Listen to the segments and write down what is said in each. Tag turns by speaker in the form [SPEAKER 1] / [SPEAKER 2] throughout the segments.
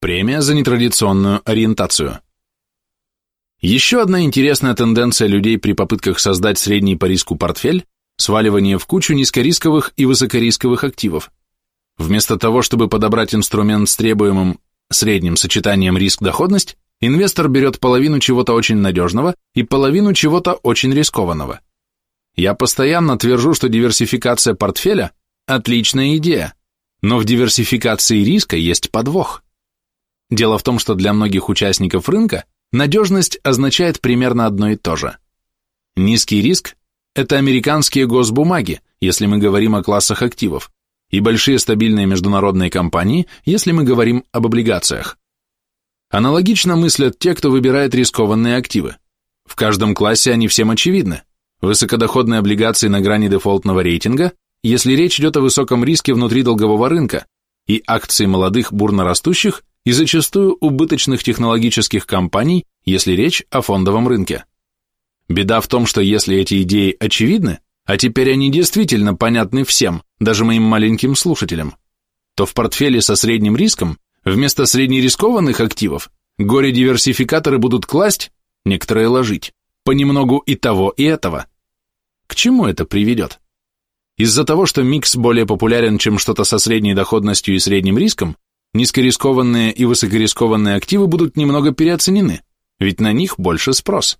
[SPEAKER 1] Премия за нетрадиционную ориентацию. Еще одна интересная тенденция людей при попытках создать средний по риску портфель – сваливание в кучу низкорисковых и высокорисковых активов. Вместо того, чтобы подобрать инструмент с требуемым средним сочетанием риск-доходность, инвестор берет половину чего-то очень надежного и половину чего-то очень рискованного. Я постоянно твержу, что диверсификация портфеля – отличная идея, но в диверсификации риска есть подвох – Дело в том, что для многих участников рынка надежность означает примерно одно и то же. Низкий риск – это американские госбумаги, если мы говорим о классах активов, и большие стабильные международные компании, если мы говорим об облигациях. Аналогично мыслят те, кто выбирает рискованные активы. В каждом классе они всем очевидны. Высокодоходные облигации на грани дефолтного рейтинга, если речь идет о высоком риске внутри долгового рынка, и акции молодых бурно растущих, и зачастую убыточных технологических компаний, если речь о фондовом рынке. Беда в том, что если эти идеи очевидны, а теперь они действительно понятны всем, даже моим маленьким слушателям, то в портфеле со средним риском вместо среднерискованных активов горе-диверсификаторы будут класть, некоторые ложить, понемногу и того, и этого. К чему это приведет? Из-за того, что микс более популярен, чем что-то со средней доходностью и средним риском, низкорискованные и высокорискованные активы будут немного переоценены, ведь на них больше спрос.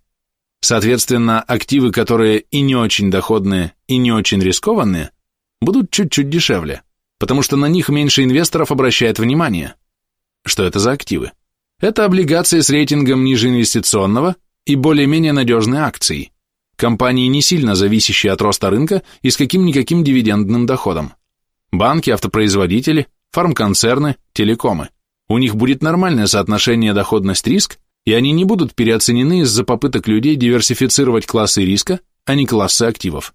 [SPEAKER 1] Соответственно, активы, которые и не очень доходные, и не очень рискованные, будут чуть-чуть дешевле, потому что на них меньше инвесторов обращает внимание. Что это за активы? Это облигации с рейтингом ниже инвестиционного и более-менее надежные акции. Компании, не сильно зависящие от роста рынка и с каким-никаким дивидендным доходом. Банки, автопроизводители – фармконцерны, телекомы. У них будет нормальное соотношение доходность-риск, и они не будут переоценены из-за попыток людей диверсифицировать классы риска, а не классы активов.